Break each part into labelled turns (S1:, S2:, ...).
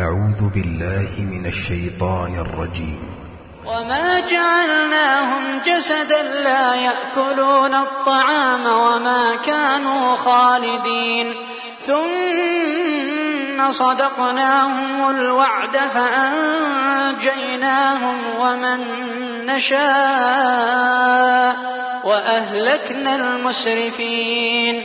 S1: أعوذ بالله من الشيطان الرجيم.
S2: وما جعلناهم جسدا لا يأكلون الطعام وما كانوا خالدين. ثم صدقناهم الوعد فأنجيناهم ومن نشاء وأهلكنا المسرفين.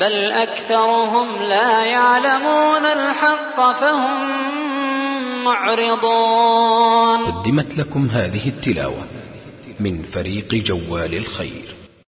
S2: بل أكثرهم لا يعلمون الحق فهم معرضون.
S1: قدمت لكم هذه التلاوة من فريق جوال الخير.